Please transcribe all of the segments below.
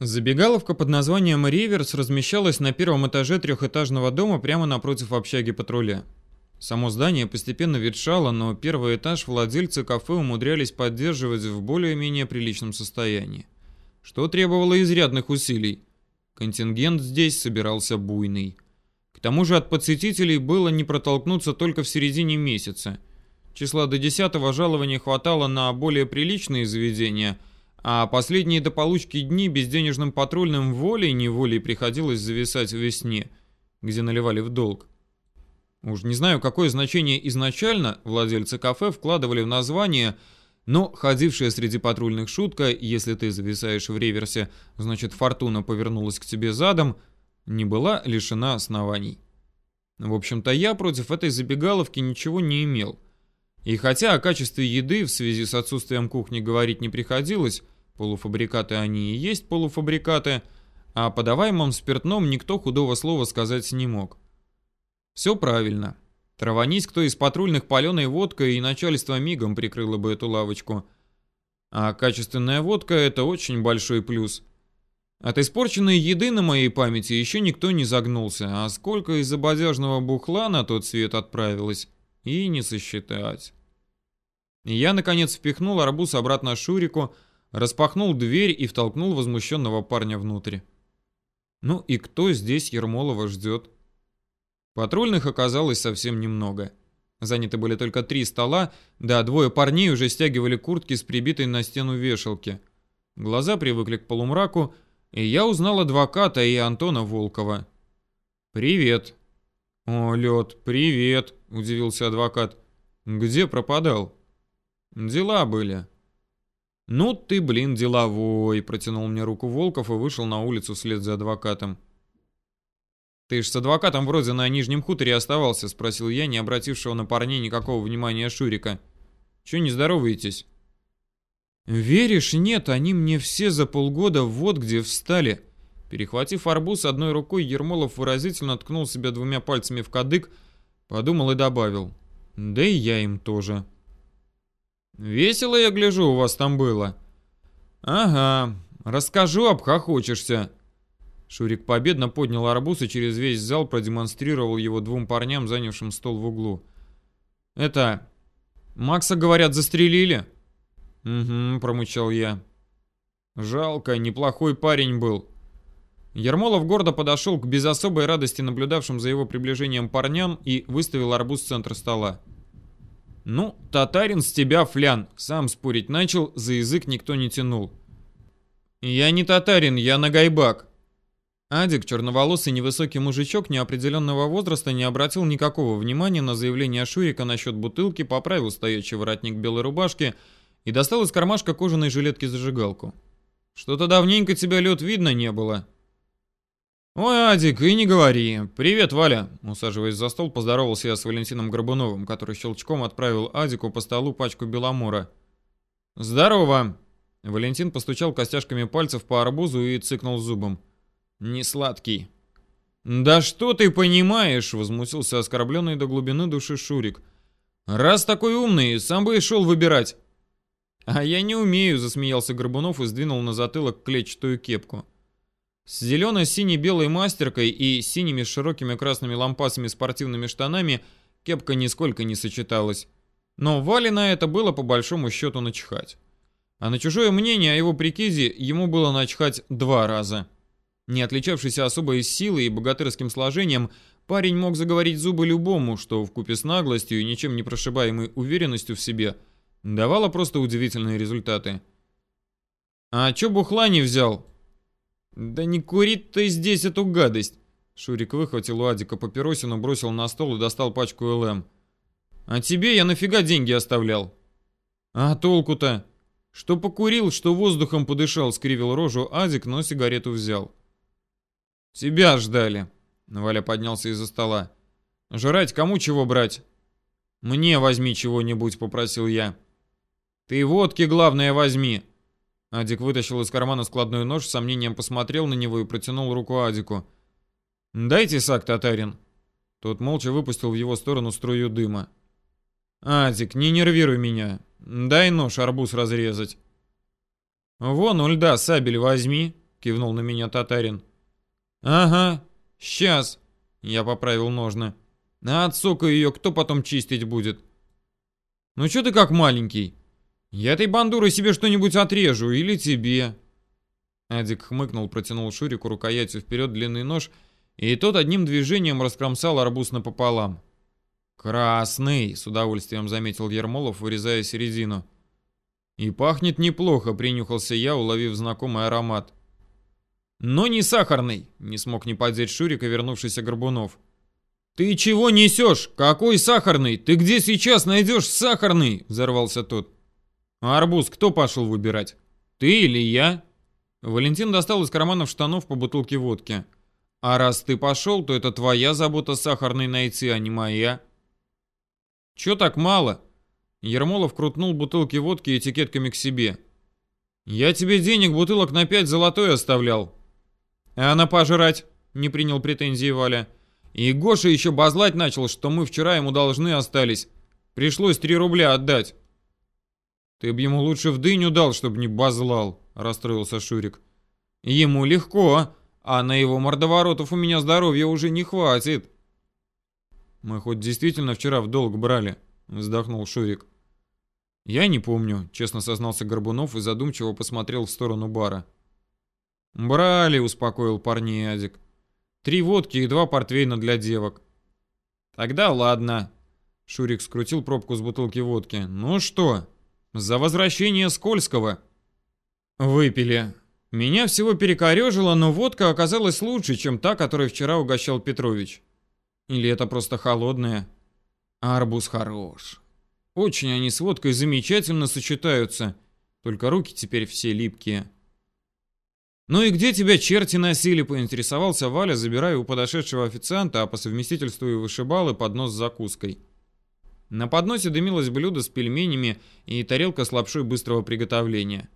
Забегаловка под названием «Риверс» размещалась на первом этаже трехэтажного дома прямо напротив общаги патруля. Само здание постепенно ветшало, но первый этаж владельцы кафе умудрялись поддерживать в более-менее приличном состоянии, что требовало изрядных усилий. Контингент здесь собирался буйный. К тому же от посетителей было не протолкнуться только в середине месяца. Числа до десятого жалования хватало на более приличные заведения – а последние до получки дни безденежным патрульным волей-неволей приходилось зависать в весне, где наливали в долг. Уж не знаю, какое значение изначально владельцы кафе вкладывали в название, но ходившая среди патрульных шутка «если ты зависаешь в реверсе, значит фортуна повернулась к тебе задом», не была лишена оснований. В общем-то, я против этой забегаловки ничего не имел – и хотя о качестве еды в связи с отсутствием кухни говорить не приходилось, полуфабрикаты они и есть полуфабрикаты, а подаваемом спиртном никто худого слова сказать не мог. Все правильно. Траванись кто из патрульных паленой водкой, и начальство мигом прикрыло бы эту лавочку. А качественная водка – это очень большой плюс. От испорченной еды на моей памяти еще никто не загнулся, а сколько из-за бодяжного бухла на тот свет отправилось – и не сосчитать. Я, наконец, впихнул арбуз обратно Шурику, распахнул дверь и втолкнул возмущенного парня внутрь. Ну и кто здесь Ермолова ждет? Патрульных оказалось совсем немного. Заняты были только три стола, да двое парней уже стягивали куртки с прибитой на стену вешалки. Глаза привыкли к полумраку, и я узнал адвоката и Антона Волкова. «Привет», «О, Лед, привет!» – удивился адвокат. «Где пропадал?» «Дела были». «Ну ты, блин, деловой!» – протянул мне руку Волков и вышел на улицу вслед за адвокатом. «Ты ж с адвокатом вроде на Нижнем хуторе оставался?» – спросил я, не обратившего на парней никакого внимания Шурика. «Чё не здороваетесь?» «Веришь, нет, они мне все за полгода вот где встали», Перехватив арбуз одной рукой, Ермолов выразительно ткнул себя двумя пальцами в кадык, подумал и добавил. Да и я им тоже. Весело, я гляжу, у вас там было. Ага, расскажу, обхохочешься. Шурик победно поднял арбуз и через весь зал продемонстрировал его двум парням, занявшим стол в углу. Это... Макса, говорят, застрелили? Угу, промычал я. Жалко, неплохой парень был. Ермолов гордо подошел к без особой радости наблюдавшим за его приближением парням и выставил арбуз в центр стола. «Ну, татарин с тебя флян!» Сам спорить начал, за язык никто не тянул. «Я не татарин, я нагайбак!» Адик, черноволосый невысокий мужичок неопределенного возраста, не обратил никакого внимания на заявление Шурика насчет бутылки, поправил стоячий воротник белой рубашки и достал из кармашка кожаной жилетки зажигалку. «Что-то давненько тебя, лед, видно не было!» «Ой, Адик, и не говори. Привет, Валя!» Усаживаясь за стол, поздоровался я с Валентином Горбуновым, который щелчком отправил Адику по столу пачку беломора. «Здорово!» Валентин постучал костяшками пальцев по арбузу и цыкнул зубом. «Не сладкий». «Да что ты понимаешь?» — возмутился оскорбленный до глубины души Шурик. «Раз такой умный, сам бы и шел выбирать». «А я не умею», — засмеялся Горбунов и сдвинул на затылок клетчатую кепку. С зелено-сине-белой мастеркой и синими широкими красными лампасами спортивными штанами кепка нисколько не сочеталась. Но Вале на это было по большому счету начихать. А на чужое мнение о его прикиде ему было начхать два раза. Не отличавшийся особой силой и богатырским сложением, парень мог заговорить зубы любому, что в купе с наглостью и ничем не прошибаемой уверенностью в себе давало просто удивительные результаты. «А чё бухла не взял?» «Да не курит ты здесь эту гадость!» Шурик выхватил у Адика папиросину, бросил на стол и достал пачку ЛМ. «А тебе я нафига деньги оставлял?» «А толку-то?» «Что покурил, что воздухом подышал», — скривил рожу Адик, но сигарету взял. «Тебя ждали», — Валя поднялся из-за стола. «Жрать кому чего брать?» «Мне возьми чего-нибудь», — попросил я. «Ты водки, главное, возьми», Адик вытащил из кармана складной нож, с сомнением посмотрел на него и протянул руку Адику. «Дайте сак, татарин». Тот молча выпустил в его сторону струю дыма. «Адик, не нервируй меня. Дай нож арбуз разрезать». «Вон у льда сабель возьми». кивнул на меня татарин. Ага, сейчас, я поправил ножны. А от ее кто потом чистить будет? Ну что ты как маленький? Я этой бандурой себе что-нибудь отрежу или тебе. Адик хмыкнул, протянул Шурику рукоятью вперед длинный нож, и тот одним движением раскромсал арбуз напополам. «Красный!» — с удовольствием заметил Ермолов, вырезая середину. «И пахнет неплохо», — принюхался я, уловив знакомый аромат. «Но не сахарный!» — не смог не поддеть Шурика, вернувшийся Горбунов. «Ты чего несешь? Какой сахарный? Ты где сейчас найдешь сахарный?» — взорвался тот. «А арбуз кто пошел выбирать? Ты или я?» Валентин достал из карманов штанов по бутылке водки. «А раз ты пошел, то это твоя забота сахарный найти, а не моя». «Чё так мало?» Ермолов крутнул бутылки водки этикетками к себе. «Я тебе денег бутылок на пять золотой оставлял». «А на пожрать?» — не принял претензии Валя. «И Гоша еще базлать начал, что мы вчера ему должны остались. Пришлось три рубля отдать». «Ты б ему лучше в дыню дал, чтобы не базлал», — расстроился Шурик. «Ему легко, а на его мордоворотов у меня здоровья уже не хватит». «Мы хоть действительно вчера в долг брали?» — вздохнул Шурик. «Я не помню», — честно сознался Горбунов и задумчиво посмотрел в сторону бара. «Брали», — успокоил парней Адик. «Три водки и два портвейна для девок». «Тогда ладно». Шурик скрутил пробку с бутылки водки. «Ну что, за возвращение Скользкого?» «Выпили. Меня всего перекорежило, но водка оказалась лучше, чем та, которой вчера угощал Петрович. Или это просто холодная? Арбуз хорош. Очень они с водкой замечательно сочетаются. Только руки теперь все липкие. «Ну и где тебя черти носили?» — поинтересовался Валя, забирая у подошедшего официанта, а по совместительству и вышибалы поднос с закуской. На подносе дымилось блюдо с пельменями и тарелка с лапшой быстрого приготовления.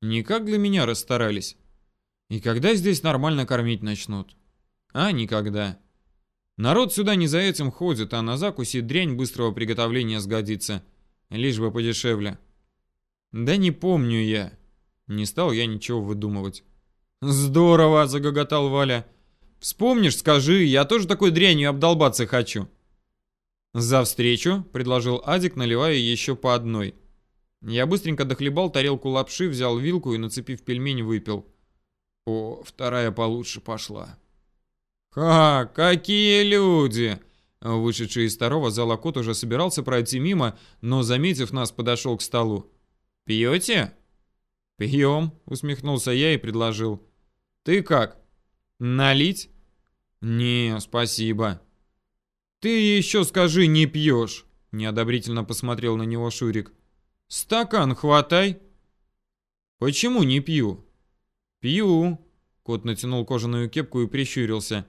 Никак для меня расстарались. И когда здесь нормально кормить начнут? А, никогда. Народ сюда не за этим ходит, а на закуси дрянь быстрого приготовления сгодится. Лишь бы подешевле. Да не помню я. Не стал я ничего выдумывать. Здорово, загоготал Валя. Вспомнишь, скажи, я тоже такой дрянью обдолбаться хочу. За встречу, предложил Адик, наливая еще по одной. Я быстренько дохлебал тарелку лапши, взял вилку и, нацепив пельмень, выпил. О, вторая получше пошла. «Ха, какие люди!» Вышедший из второго зала кот уже собирался пройти мимо, но, заметив нас, подошел к столу. «Пьете?» «Пьем», — усмехнулся я и предложил. «Ты как? Налить?» «Не, спасибо». «Ты еще скажи, не пьешь», — неодобрительно посмотрел на него Шурик. «Стакан хватай». «Почему не пью?» «Пью», — кот натянул кожаную кепку и прищурился.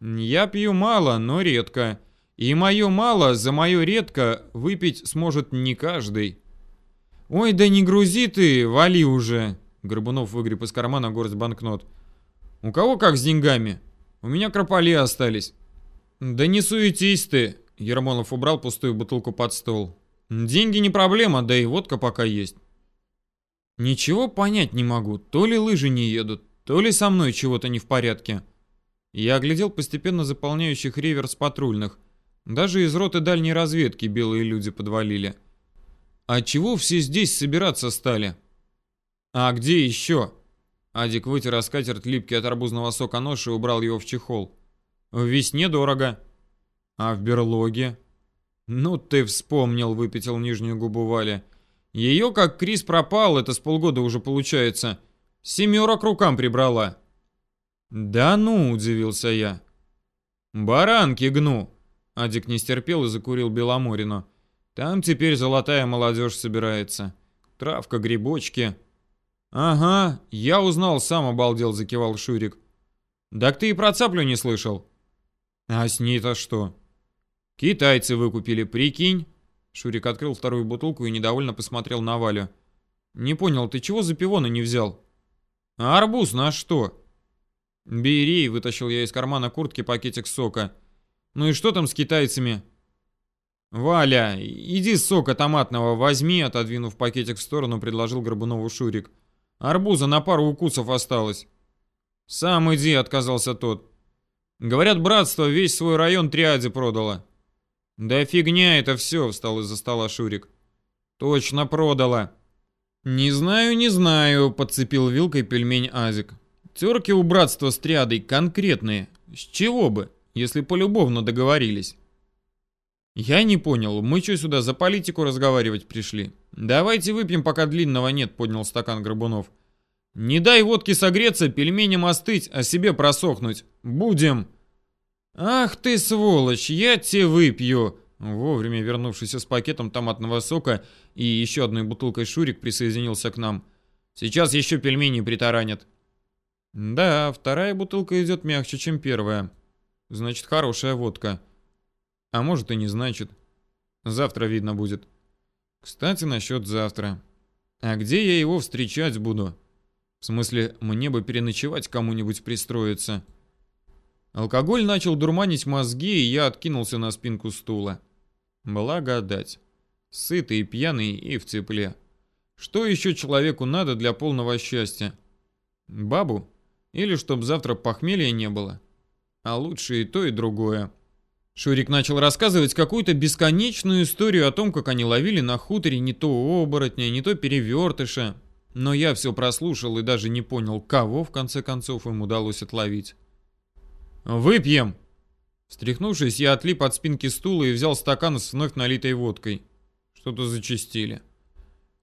Я пью мало, но редко. И мое мало за мое редко выпить сможет не каждый. Ой, да не грузи ты, вали уже. Горбунов выгреб из кармана горсть банкнот. У кого как с деньгами? У меня крополи остались. Да не суетись ты. Ермолов убрал пустую бутылку под стол. Деньги не проблема, да и водка пока есть. Ничего понять не могу. То ли лыжи не едут, то ли со мной чего-то не в порядке. Я оглядел постепенно заполняющих реверс патрульных. Даже из роты дальней разведки белые люди подвалили. А чего все здесь собираться стали? А где еще? Адик вытер скатерть липкий от арбузного сока нож и убрал его в чехол. В весне дорого. А в берлоге? Ну ты вспомнил, выпятил нижнюю губу Валя. Ее, как Крис пропал, это с полгода уже получается. Семерок рукам прибрала. «Да ну!» – удивился я. «Баранки гну!» – Адик не стерпел и закурил Беломорину. «Там теперь золотая молодежь собирается. Травка, грибочки». «Ага, я узнал, сам обалдел», – закивал Шурик. «Так ты и про цаплю не слышал?» «А с ней-то что?» «Китайцы выкупили, прикинь?» Шурик открыл вторую бутылку и недовольно посмотрел на Валю. «Не понял, ты чего за пивона не взял?» «А арбуз на что?» «Бери», — вытащил я из кармана куртки пакетик сока. «Ну и что там с китайцами?» «Валя, иди сока томатного возьми», — отодвинув пакетик в сторону, предложил Горбунову Шурик. «Арбуза на пару укусов осталось». Сам иди, отказался тот. Говорят, братство весь свой район триаде продало. Да фигня это все, встал из-за стола Шурик. Точно продала. Не знаю, не знаю, подцепил вилкой пельмень Азик. Терки у братства с триадой конкретные. С чего бы, если полюбовно договорились? Я не понял, мы что сюда за политику разговаривать пришли? Давайте выпьем, пока длинного нет, поднял стакан Горбунов. Не дай водке согреться, пельменям остыть, а себе просохнуть. Будем. Ах ты сволочь, я тебе выпью. Вовремя вернувшийся с пакетом томатного сока и еще одной бутылкой Шурик присоединился к нам. Сейчас еще пельмени притаранят. Да, вторая бутылка идет мягче, чем первая. Значит, хорошая водка. А может и не значит. Завтра видно будет. Кстати, насчет завтра. А где я его встречать буду? В смысле, мне бы переночевать кому-нибудь пристроиться. Алкоголь начал дурманить мозги, и я откинулся на спинку стула. Благодать. Сытый пьяный и в тепле. Что еще человеку надо для полного счастья? Бабу? Или чтоб завтра похмелья не было? А лучше и то, и другое. Шурик начал рассказывать какую-то бесконечную историю о том, как они ловили на хуторе не то оборотня, не то перевертыша. Но я все прослушал и даже не понял, кого в конце концов им удалось отловить. «Выпьем!» Встряхнувшись, я отлип от спинки стула и взял стакан с вновь налитой водкой. Что-то зачистили.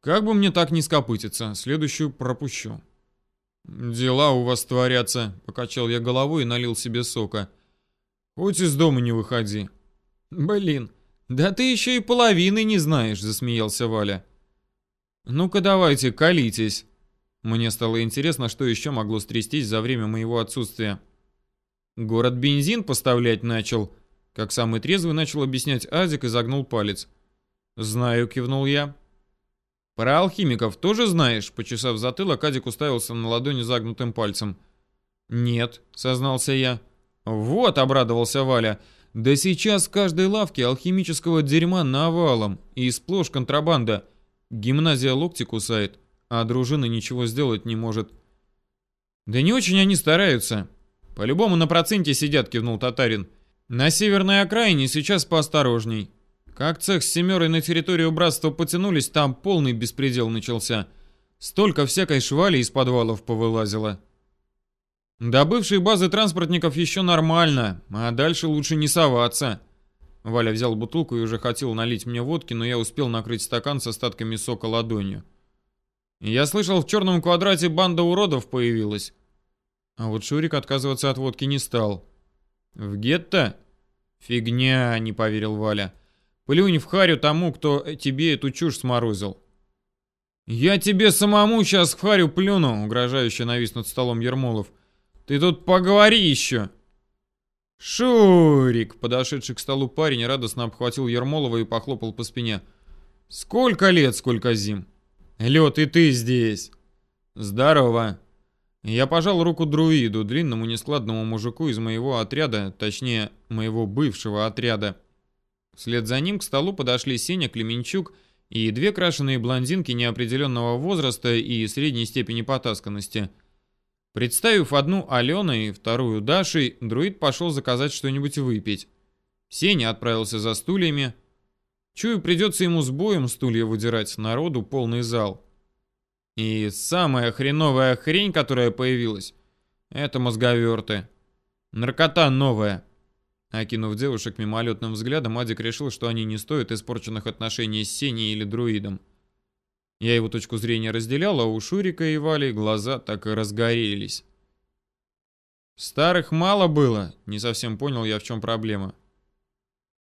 Как бы мне так не скопытиться, следующую пропущу. «Дела у вас творятся», — покачал я головой и налил себе сока. Хоть из дома не выходи. Блин, да ты еще и половины не знаешь, засмеялся Валя. Ну-ка давайте, колитесь. Мне стало интересно, что еще могло стрястись за время моего отсутствия. Город бензин поставлять начал. Как самый трезвый начал объяснять Азик и загнул палец. «Знаю», — кивнул я. «Про алхимиков тоже знаешь?» Почесав затылок, Адик уставился на ладони загнутым пальцем. «Нет», — сознался я. «Вот», — обрадовался Валя, — «да сейчас в каждой лавке алхимического дерьма навалом, и сплошь контрабанда. Гимназия локти кусает, а дружина ничего сделать не может». «Да не очень они стараются. По-любому на проценте сидят», — кивнул Татарин. «На северной окраине сейчас поосторожней. Как цех с семерой на территорию братства потянулись, там полный беспредел начался. Столько всякой швали из подвалов повылазило». До бывшей базы транспортников еще нормально, а дальше лучше не соваться. Валя взял бутылку и уже хотел налить мне водки, но я успел накрыть стакан с остатками сока ладонью. Я слышал, в черном квадрате банда уродов появилась. А вот Шурик отказываться от водки не стал. В гетто? Фигня, не поверил Валя. Плюнь в харю тому, кто тебе эту чушь сморозил. Я тебе самому сейчас в харю плюну, угрожающе навис над столом Ермолов. Ты тут поговори еще!» «Шурик!» — подошедший к столу парень радостно обхватил Ермолова и похлопал по спине. «Сколько лет, сколько зим!» «Лед, и ты здесь!» «Здорово!» Я пожал руку друиду, длинному нескладному мужику из моего отряда, точнее, моего бывшего отряда. Вслед за ним к столу подошли Сеня Клеменчук и две крашеные блондинки неопределенного возраста и средней степени потасканности — Представив одну Аленой, вторую Дашей, друид пошел заказать что-нибудь выпить. Сеня отправился за стульями. Чую, придется ему с боем стулья выдирать, народу полный зал. И самая хреновая хрень, которая появилась, это мозговерты. Наркота новая. Окинув девушек мимолетным взглядом, Адик решил, что они не стоят испорченных отношений с Сеней или друидом. Я его точку зрения разделял, а у Шурика и Вали глаза так и разгорелись. Старых мало было, не совсем понял я, в чем проблема.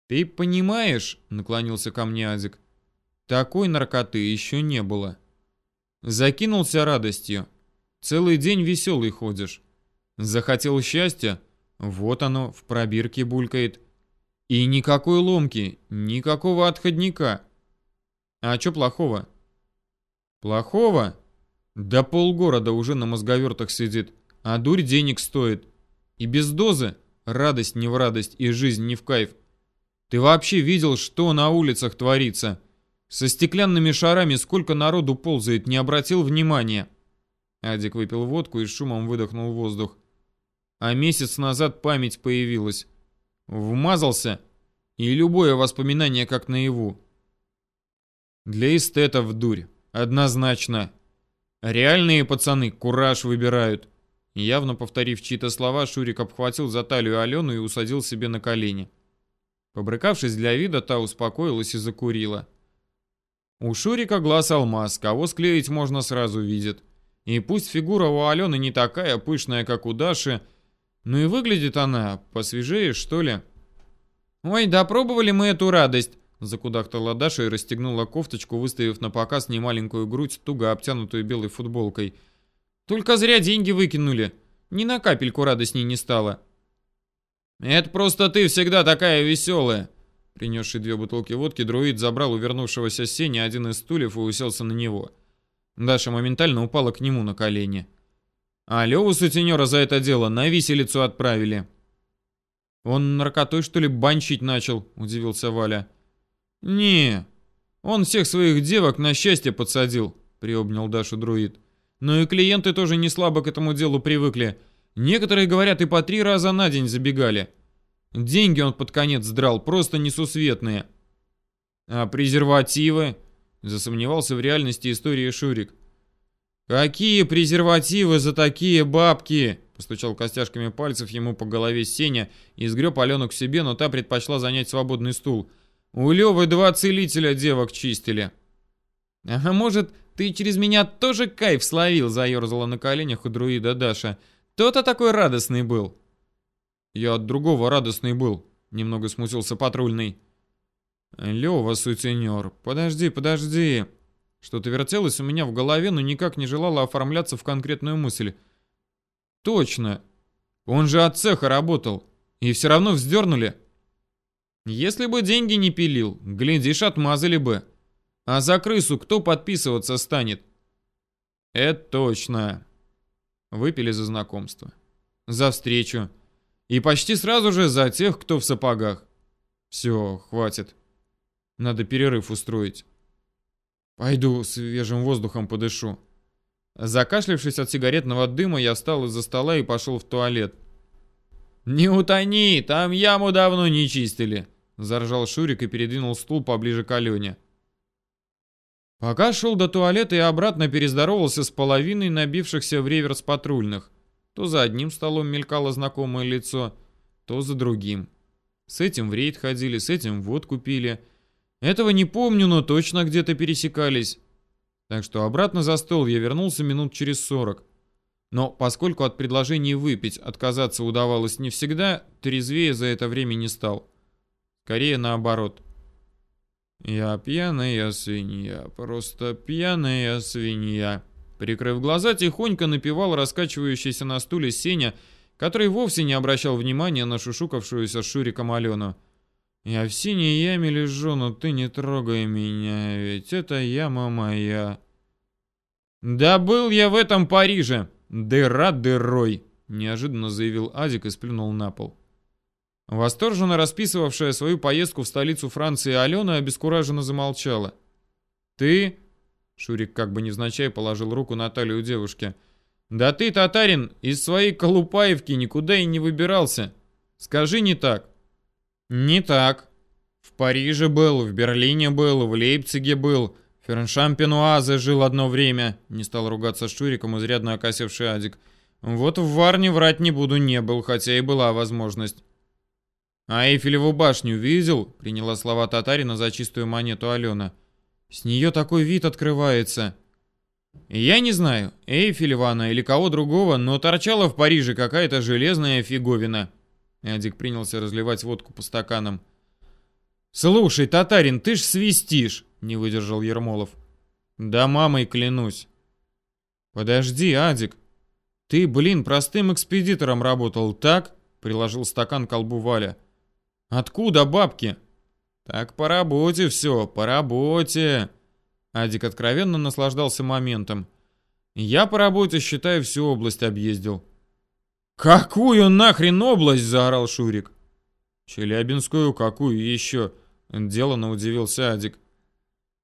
Ты понимаешь, наклонился ко мне Азик, такой наркоты еще не было. Закинулся радостью. Целый день веселый ходишь. Захотел счастья? Вот оно, в пробирке булькает. И никакой ломки, никакого отходника. А что плохого? Плохого? Да полгорода уже на мозговертах сидит, а дурь денег стоит. И без дозы радость не в радость и жизнь не в кайф. Ты вообще видел, что на улицах творится? Со стеклянными шарами сколько народу ползает, не обратил внимания. Адик выпил водку и шумом выдохнул воздух. А месяц назад память появилась. Вмазался, и любое воспоминание как наяву. Для эстетов дурь, однозначно. Реальные пацаны кураж выбирают. Явно повторив чьи-то слова, Шурик обхватил за талию Алену и усадил себе на колени. Побрыкавшись для вида, та успокоилась и закурила. У Шурика глаз алмаз, кого склеить можно сразу видит. И пусть фигура у Алены не такая пышная, как у Даши, но и выглядит она посвежее, что ли. «Ой, да пробовали мы эту радость!» Закудахтала Даша и расстегнула кофточку, выставив на показ немаленькую грудь, туго обтянутую белой футболкой. «Только зря деньги выкинули. Ни на капельку радостней не стало». «Это просто ты всегда такая веселая!» Принесший две бутылки водки, друид забрал у вернувшегося Сени один из стульев и уселся на него. Даша моментально упала к нему на колени. А Леву сутенера за это дело на виселицу отправили. «Он наркотой, что ли, банчить начал?» – удивился Валя. «Не, он всех своих девок на счастье подсадил», — приобнял Дашу друид. «Но и клиенты тоже не слабо к этому делу привыкли. Некоторые, говорят, и по три раза на день забегали. Деньги он под конец драл, просто несусветные». «А презервативы?» — засомневался в реальности истории Шурик. «Какие презервативы за такие бабки?» Постучал костяшками пальцев ему по голове Сеня и сгреб Алену к себе, но та предпочла занять свободный стул. У Левы два целителя девок чистили. А может, ты через меня тоже кайф словил, заерзала на коленях у друида Даша. То-то такой радостный был. Я от другого радостный был, немного смутился патрульный. Лева, сутенер, подожди, подожди. Что-то вертелось у меня в голове, но никак не желало оформляться в конкретную мысль. Точно. Он же от цеха работал. И все равно вздернули. Если бы деньги не пилил, глядишь, отмазали бы. А за крысу кто подписываться станет? Это точно. Выпили за знакомство. За встречу. И почти сразу же за тех, кто в сапогах. Все, хватит. Надо перерыв устроить. Пойду свежим воздухом подышу. Закашлившись от сигаретного дыма, я встал из-за стола и пошел в туалет. «Не утони, там яму давно не чистили», Заржал Шурик и передвинул стул поближе к Алене. Пока шел до туалета и обратно перездоровался с половиной набившихся в реверс патрульных. То за одним столом мелькало знакомое лицо, то за другим. С этим в рейд ходили, с этим водку пили. Этого не помню, но точно где-то пересекались. Так что обратно за стол я вернулся минут через сорок. Но поскольку от предложений выпить отказаться удавалось не всегда, трезвее за это время не стал. Скорее наоборот. «Я пьяная свинья, просто пьяная свинья». Прикрыв глаза, тихонько напевал раскачивающийся на стуле Сеня, который вовсе не обращал внимания на шушукавшуюся Шуриком Алену. «Я в синей яме лежу, но ты не трогай меня, ведь это яма моя». «Да был я в этом Париже! Дыра дырой!» Неожиданно заявил Адик и сплюнул на пол. Восторженно расписывавшая свою поездку в столицу Франции Алена обескураженно замолчала. «Ты?» Шурик как бы невзначай положил руку на талию девушки. «Да ты, татарин, из своей Колупаевки никуда и не выбирался. Скажи не так». «Не так. В Париже был, в Берлине был, в Лейпциге был, Ферншампенуазе жил одно время», не стал ругаться с Шуриком изрядно окосевший Адик. «Вот в Варне врать не буду, не был, хотя и была возможность». «А Эйфелеву башню видел?» — приняла слова татарина за чистую монету Алена. «С нее такой вид открывается». «Я не знаю, Эйфелева она или кого другого, но торчала в Париже какая-то железная фиговина». Адик принялся разливать водку по стаканам. «Слушай, татарин, ты ж свистишь!» — не выдержал Ермолов. «Да мамой клянусь». «Подожди, Адик. Ты, блин, простым экспедитором работал, так?» — приложил стакан к колбу Валя. Откуда бабки? Так по работе все, по работе. Адик откровенно наслаждался моментом. Я по работе, считай, всю область объездил. Какую нахрен область, заорал Шурик. Челябинскую, какую еще? Делано удивился Адик.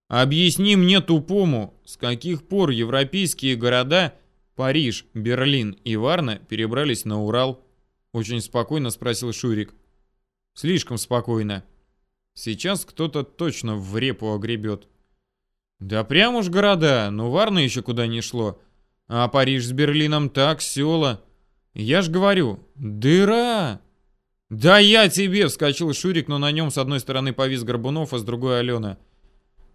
Объясни мне тупому, с каких пор европейские города Париж, Берлин и Варна перебрались на Урал? Очень спокойно спросил Шурик. Слишком спокойно. Сейчас кто-то точно в репу огребет. Да прям уж города, но Варна еще куда не шло. А Париж с Берлином так, села. Я ж говорю, дыра. Да я тебе, вскочил Шурик, но на нем с одной стороны повис Горбунов, а с другой Алена.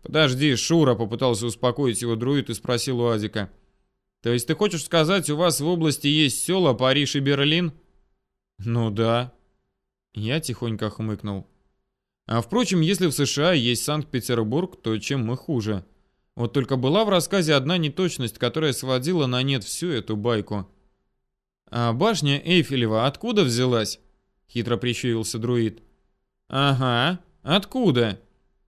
Подожди, Шура попытался успокоить его друид и спросил у Азика. То есть ты хочешь сказать, у вас в области есть села Париж и Берлин? Ну да. Я тихонько хмыкнул. А впрочем, если в США есть Санкт-Петербург, то чем мы хуже? Вот только была в рассказе одна неточность, которая сводила на нет всю эту байку. А башня Эйфелева откуда взялась? Хитро прищурился друид. Ага, откуда?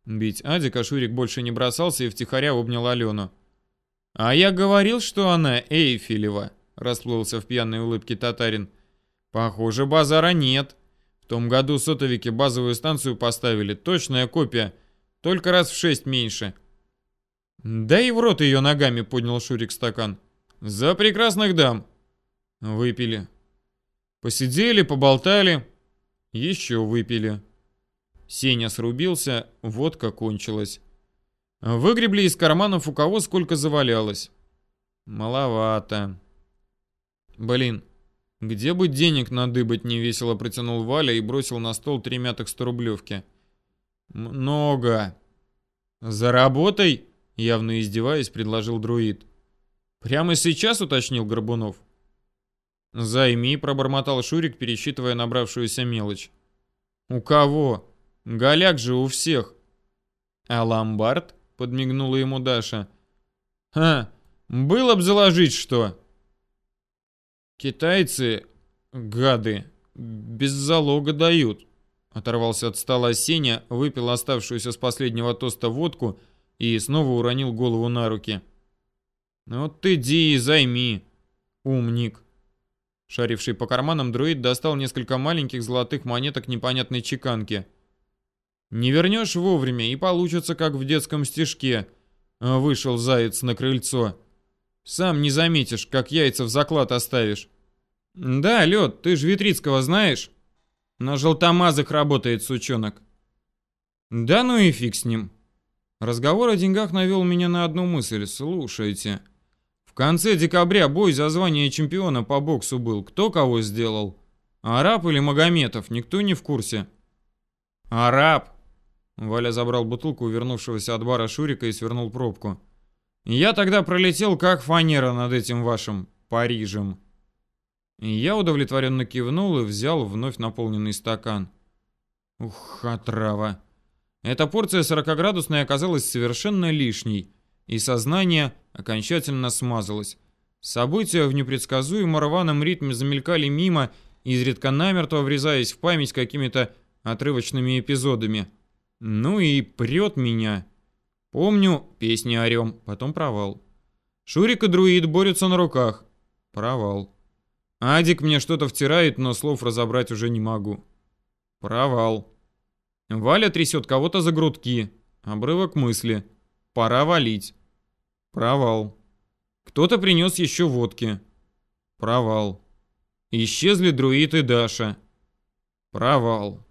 Бить Адика Шурик больше не бросался и втихаря обнял Алену. «А я говорил, что она Эйфелева», — расплылся в пьяной улыбке татарин. «Похоже, базара нет. Том году сотовики базовую станцию поставили, точная копия, только раз в шесть меньше». «Да и в рот ее ногами», — поднял Шурик стакан. «За прекрасных дам!» Выпили. Посидели, поболтали. Еще выпили. Сеня срубился, водка кончилась. Выгребли из карманов у кого сколько завалялось. Маловато. Блин, где бы денег надыбать невесело протянул Валя и бросил на стол три мятых сторублевки. Много. Заработай, явно издеваясь, предложил друид. Прямо сейчас уточнил Горбунов. Займи, пробормотал Шурик, пересчитывая набравшуюся мелочь. У кого? Голяк же у всех. А ломбард? подмигнула ему Даша. «Ха, было б заложить что!» «Китайцы, гады, без залога дают», оторвался от стола Сеня, выпил оставшуюся с последнего тоста водку и снова уронил голову на руки. «Вот ты иди и займи, умник». Шаривший по карманам друид достал несколько маленьких золотых монеток непонятной чеканки – не вернешь вовремя, и получится, как в детском стишке. Вышел заяц на крыльцо. Сам не заметишь, как яйца в заклад оставишь. Да, Лед, ты ж Витрицкого знаешь? На желтомазых работает сучонок. Да ну и фиг с ним. Разговор о деньгах навел меня на одну мысль. Слушайте. В конце декабря бой за звание чемпиона по боксу был. Кто кого сделал? Араб или Магометов? Никто не в курсе. Араб, Валя забрал бутылку вернувшегося от бара Шурика и свернул пробку. «Я тогда пролетел как фанера над этим вашим Парижем». Я удовлетворенно кивнул и взял вновь наполненный стакан. Ух, отрава. Эта порция сорокоградусная оказалась совершенно лишней, и сознание окончательно смазалось. События в непредсказуемо рваном ритме замелькали мимо, изредка намертво врезаясь в память какими-то отрывочными эпизодами. Ну и прет меня. Помню, песни орем, потом провал. Шурик и друид борются на руках. Провал. Адик мне что-то втирает, но слов разобрать уже не могу. Провал. Валя трясет кого-то за грудки. Обрывок мысли. Пора валить. Провал. Кто-то принес еще водки. Провал. Исчезли друид и Даша. Провал.